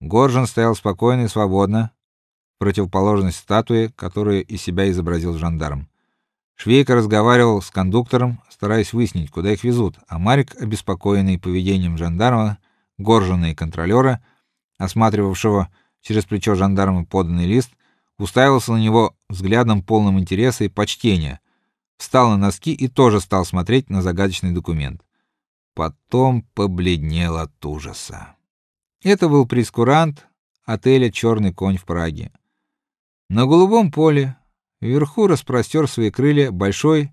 Горжен стоял спокойно и свободно, противоположность статуе, которую из себя изобразил жандарм. Швейка разговаривал с кондуктором, стараясь выяснить, куда их везут, а Марик, обеспокоенный поведением жандарма, Горжена и контролера, осматривавшего через плечо жандарма поданный лист, уставился на него взглядом полным интереса и почтения. Встал на носки и тоже стал смотреть на загадочный документ. Потом побледнел от ужаса. Это был прескурант отеля Черный конь в Праге. На голубом поле вверху распростер свои крылья большой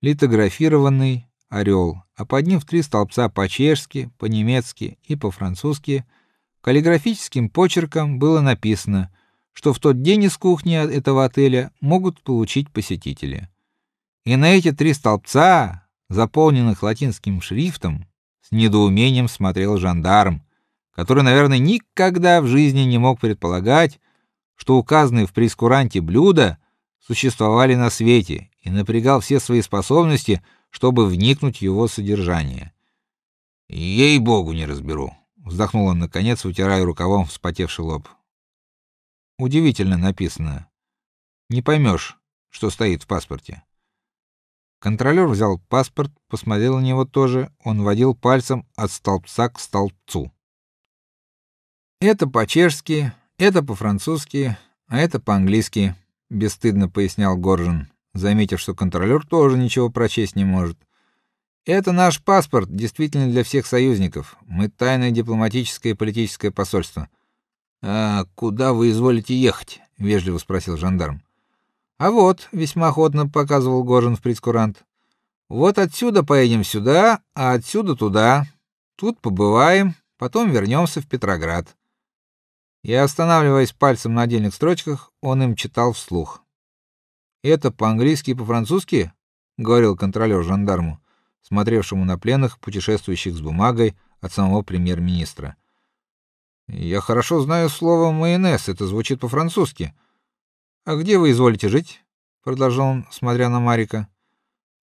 литографированный орел, а под ним в три столбца по-чешски, по-немецки и по-французски каллиграфическим почерком было написано, что в тот день из кухни этого отеля могут получить посетители. И на эти три столбца, заполненных латинским шрифтом, с недоумением смотрел жандарм, который, наверное, никогда в жизни не мог предполагать, что указанные в прескуранте блюда существовали на свете, и напрягал все свои способности, чтобы вникнуть в его содержание. Ей-богу, не разберу, вздохнул он наконец, утирая рукавом вспотевший лоб. Удивительно написано. Не поймешь, что стоит в паспорте. Контролер взял паспорт, посмотрел на него тоже, он водил пальцем от столбца к столбцу. Это по-чешски, это по-французски, а это по-английски, бесстыдно пояснял Горжин, заметив, что контролер тоже ничего прочесть не может. Это наш паспорт, действительно для всех союзников. Мы тайное дипломатическое и политическое посольство. А куда вы изволите ехать? вежливо спросил жандарм. А вот, весьма охотно показывал Горжин в прескурант. Вот отсюда поедем сюда, а отсюда туда. Тут побываем, потом вернемся в Петроград. И останавливаясь пальцем на отдельных строчках, он им читал вслух. Это по-английски и по-французски, говорил контролер жандарму, смотревшему на пленных, путешествующих с бумагой от самого премьер-министра. Я хорошо знаю слово майонез, это звучит по-французски. А где вы изволите жить? продолжал он, смотря на Марика.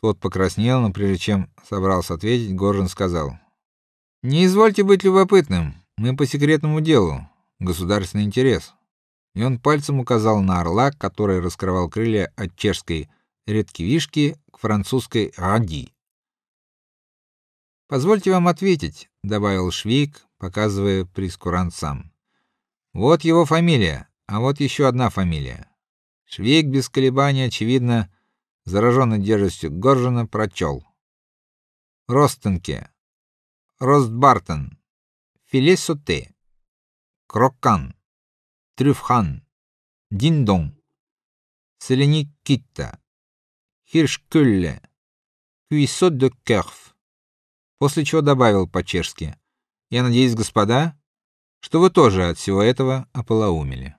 Тот покраснел, но прежде чем собрался ответить, Горжин сказал: "Не извольте быть любопытным. Мы по секретному делу государственный интерес. И он пальцем указал на орла, который раскрывал крылья от чешской редкивишки к французской ради. Позвольте вам ответить, добавил Швейк, показывая прескурант сам. Вот его фамилия, а вот еще одна фамилия. Швейк без колебаний, очевидно, зараженный дерзостью Горжина, прочел. Ростенке. Ростбартен. Филесоте. Крокан, Трюфхан, Диндон, Селеникитта, Хиршкюлле, Куисот де Керф. После чего добавил по-чешски: "Я надеюсь, господа, что вы тоже от всего этого ополоумели".